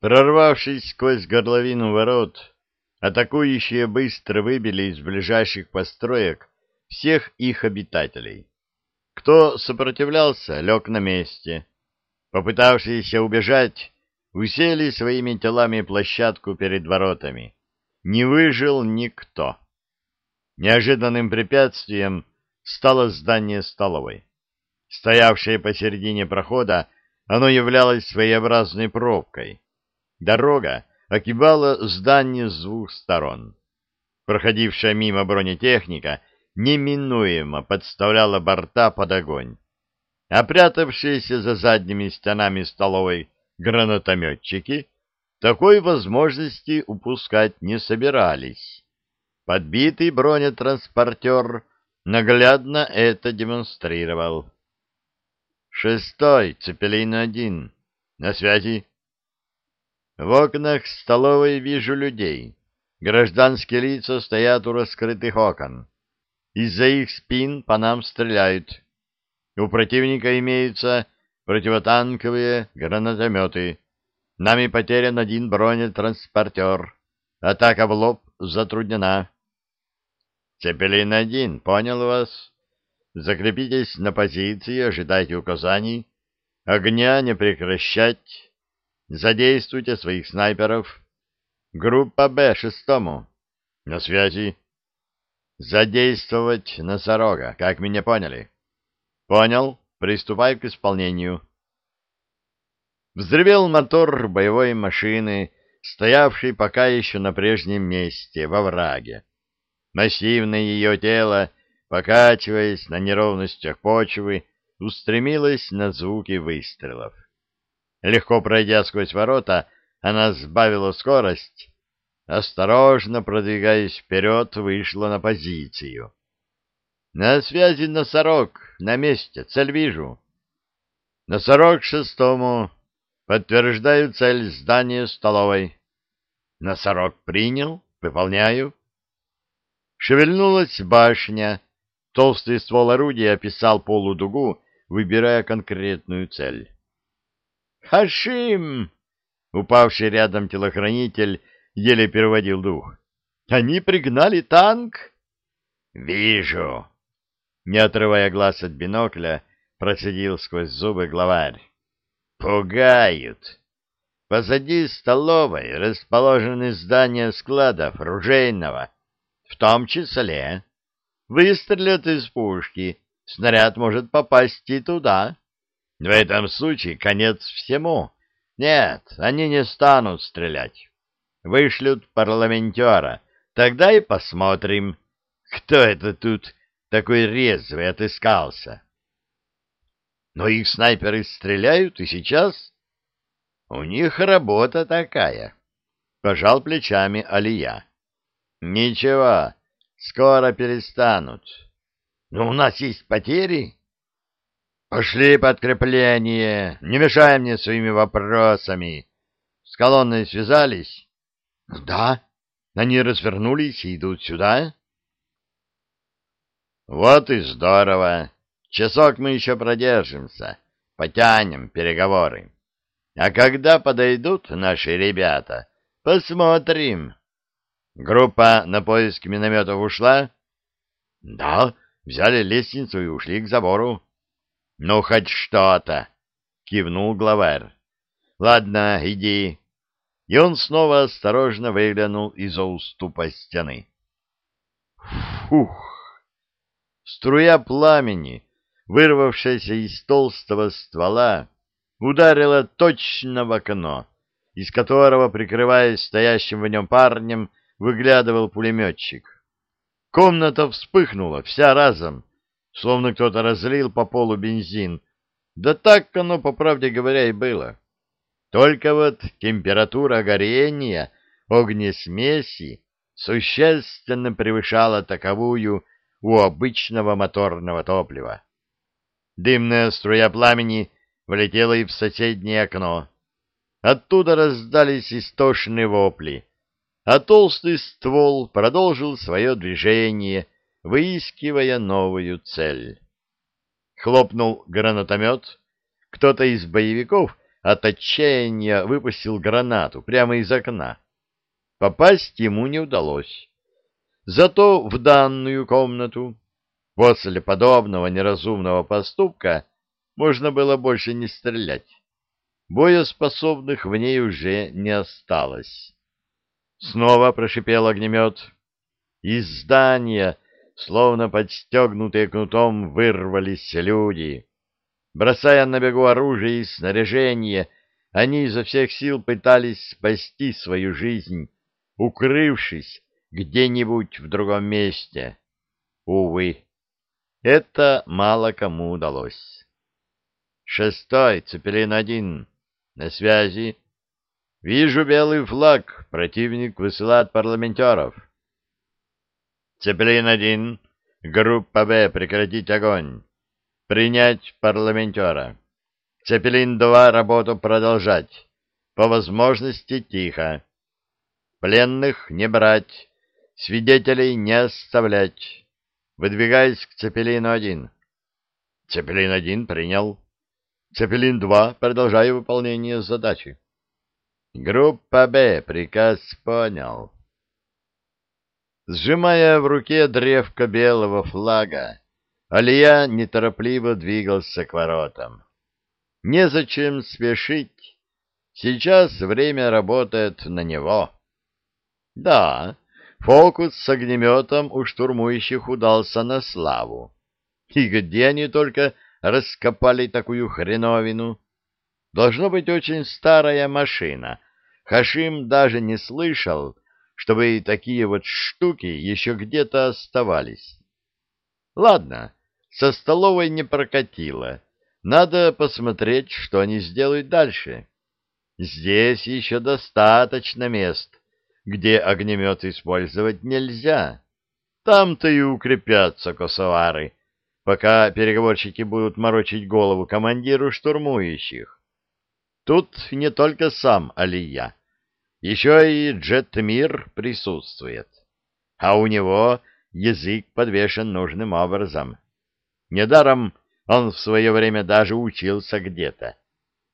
Прорвавшись сквозь горловину ворот, атакующие быстро выбили из ближайших построек всех их обитателей. Кто сопротивлялся, лег на месте. Попытавшиеся убежать, усели своими телами площадку перед воротами. Не выжил никто. Неожиданным препятствием стало здание столовой. Стоявшее посередине прохода, оно являлось своеобразной пробкой. Дорога окибала здание с двух сторон. Проходившая мимо бронетехника неминуемо подставляла борта под огонь. А прятавшиеся за задними стенами столовой гранатометчики такой возможности упускать не собирались. Подбитый бронетранспортер наглядно это демонстрировал. «Шестой, Цепелин-1. На связи?» В окнах столовой вижу людей. Гражданские лица стоят у раскрытых окон. Из-за их спин по нам стреляют. У противника имеются противотанковые гранатометы. Нами потерян один бронетранспортер. Атака в лоб затруднена. Цепелин-1, понял вас? Закрепитесь на позиции, ожидайте указаний. Огня не прекращать. Задействуйте своих снайперов. Группа Б шестому. На связи. Задействовать носорога, как меня поняли? Понял. Приступай к исполнению. Взревел мотор боевой машины, стоявшей пока еще на прежнем месте, во враге. Массивное ее тело, покачиваясь на неровностях почвы, устремилось на звуки выстрелов. Легко пройдя сквозь ворота, она сбавила скорость, осторожно продвигаясь вперед, вышла на позицию. На связи носорог, на месте, цель вижу. Носорог шестому, подтверждаю цель здания столовой. Носорог принял, выполняю. Шевельнулась башня, толстый ствол орудия описал полудугу, выбирая конкретную цель. «Хашим!» Упавший рядом телохранитель еле переводил дух. «Они пригнали танк?» «Вижу!» Не отрывая глаз от бинокля, процедил сквозь зубы главарь. «Пугают!» Позади столовой расположены здания складов ружейного, в том числе. Выстрелят из пушки, снаряд может попасть и туда. В этом случае конец всему. Нет, они не станут стрелять. Вышлют парламентера. Тогда и посмотрим, кто это тут такой резвый отыскался. Но их снайперы стреляют и сейчас. У них работа такая. Пожал плечами Алия. Ничего, скоро перестанут. Но у нас есть потери. Пошли подкрепление, не мешай мне своими вопросами. С колонной связались? Да. Они развернулись и идут сюда. Вот и здорово. Часок мы еще продержимся, потянем переговоры. А когда подойдут наши ребята, посмотрим. Группа на поиск минометов ушла? Да, взяли лестницу и ушли к забору. Ну, хоть что-то, кивнул главарь. Ладно, иди. И он снова осторожно выглянул из-за уступа стены. Фух! Струя пламени, вырвавшаяся из толстого ствола, ударила точно в окно, из которого, прикрываясь стоящим в нем парнем, выглядывал пулеметчик. Комната вспыхнула вся разом, словно кто-то разлил по полу бензин. Да так оно, по правде говоря, и было. Только вот температура горения огнесмеси существенно превышала таковую у обычного моторного топлива. Дымная струя пламени влетела и в соседнее окно. Оттуда раздались истошные вопли, а толстый ствол продолжил свое движение — выискивая новую цель. Хлопнул гранатомет, кто-то из боевиков от отчаяния выпустил гранату прямо из окна. Попасть ему не удалось. Зато в данную комнату после подобного неразумного поступка можно было больше не стрелять. Боеспособных в ней уже не осталось. Снова прошипел огнемет. Из здания, словно подстегнутые кнутом, вырвались люди. Бросая на бегу оружие и снаряжение, они изо всех сил пытались спасти свою жизнь, укрывшись где-нибудь в другом месте. Увы, это мало кому удалось. Шестой, Цепелин-1, на связи. Вижу белый флаг, противник высылает парламентеров. Цепелин-1, группа Б, прекратить огонь. Принять парламентера. Цепелин-2, работу продолжать. По возможности тихо. Пленных не брать. Свидетелей не оставлять. Выдвигаясь к Цепелину-1. Цепелин-1 принял. Цепелин-2, продолжаю выполнение задачи. Группа Б, приказ понял. Сжимая в руке древко белого флага, Алия неторопливо двигался к воротам. Незачем спешить. Сейчас время работает на него. Да, фокус с огнеметом у штурмующих удался на славу. И где они только раскопали такую хреновину? Должно быть очень старая машина. Хашим даже не слышал, чтобы такие вот штуки еще где-то оставались. Ладно, со столовой не прокатило. Надо посмотреть, что они сделают дальше. Здесь еще достаточно мест, где огнемет использовать нельзя. Там-то и укрепятся косовары, пока переговорщики будут морочить голову командиру штурмующих. Тут не только сам Алия, еще и Джетмир присутствует, а у него язык подвешен нужным образом. Недаром он в свое время даже учился где-то.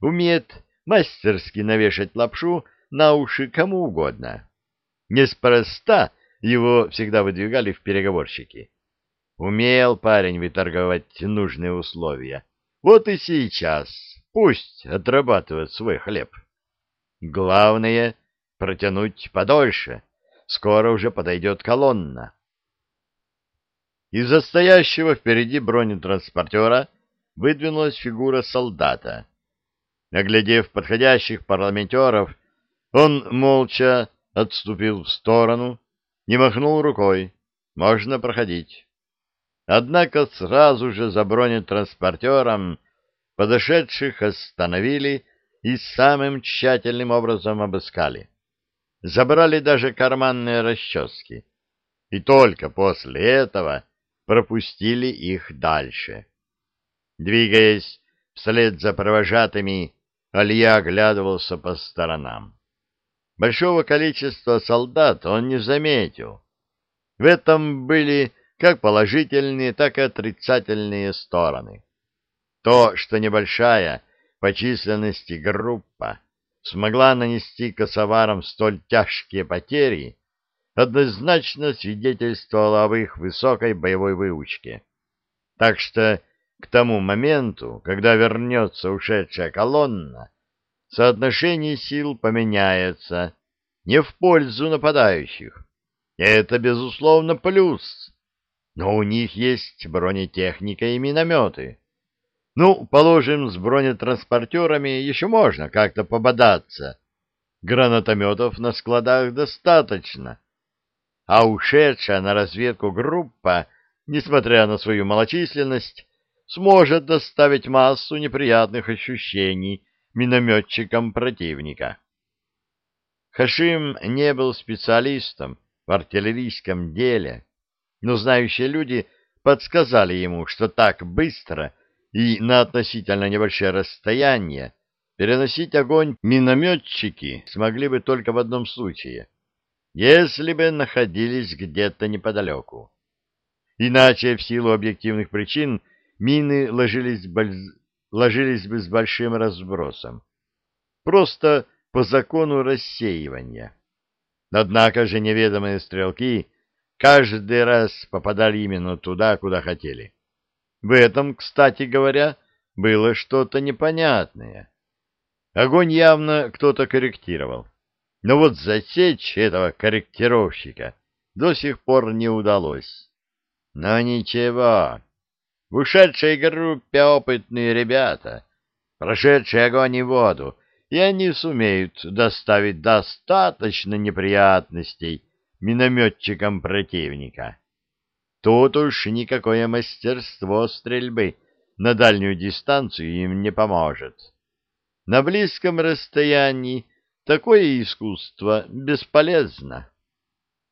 Умеет мастерски навешать лапшу на уши кому угодно. Неспроста его всегда выдвигали в переговорщики. Умел парень выторговать нужные условия. Вот и сейчас пусть отрабатывает свой хлеб. Главное — протянуть подольше. Скоро уже подойдет колонна. Из-за стоящего впереди бронетранспортера выдвинулась фигура солдата. Наглядев подходящих парламентеров, он молча отступил в сторону, не махнул рукой. Можно проходить. Однако сразу же за бронетранспортером подошедших остановили и самым тщательным образом обыскали. Забрали даже карманные расчески. И только после этого пропустили их дальше. Двигаясь вслед за провожатыми, Алия оглядывался по сторонам. Большого количества солдат он не заметил. В этом были как положительные, так и отрицательные стороны. То, что небольшая по численности группа смогла нанести косоварам столь тяжкие потери, однозначно свидетельствовало об их высокой боевой выучке. Так что к тому моменту, когда вернется ушедшая колонна, соотношение сил поменяется не в пользу нападающих. Это, безусловно, плюс. Но у них есть бронетехника и минометы. Ну, положим, с бронетранспортерами еще можно как-то пободаться. Гранатометов на складах достаточно а ушедшая на разведку группа, несмотря на свою малочисленность, сможет доставить массу неприятных ощущений минометчикам противника. Хашим не был специалистом в артиллерийском деле, но знающие люди подсказали ему, что так быстро и на относительно небольшое расстояние переносить огонь минометчики смогли бы только в одном случае — если бы находились где-то неподалеку. Иначе, в силу объективных причин, мины ложились, больз... ложились бы с большим разбросом. просто по закону рассеивания. Однако же неведомые стрелки каждый раз попадали именно туда, куда хотели. В этом, кстати говоря, было что-то непонятное. Огонь явно кто-то корректировал. Но вот засечь этого корректировщика до сих пор не удалось. Но ничего, в ушедшей группе опытные ребята, прошедшие огонь и воду, и они сумеют доставить достаточно неприятностей минометчикам противника. Тут уж никакое мастерство стрельбы на дальнюю дистанцию им не поможет. На близком расстоянии такое искусство бесполезно.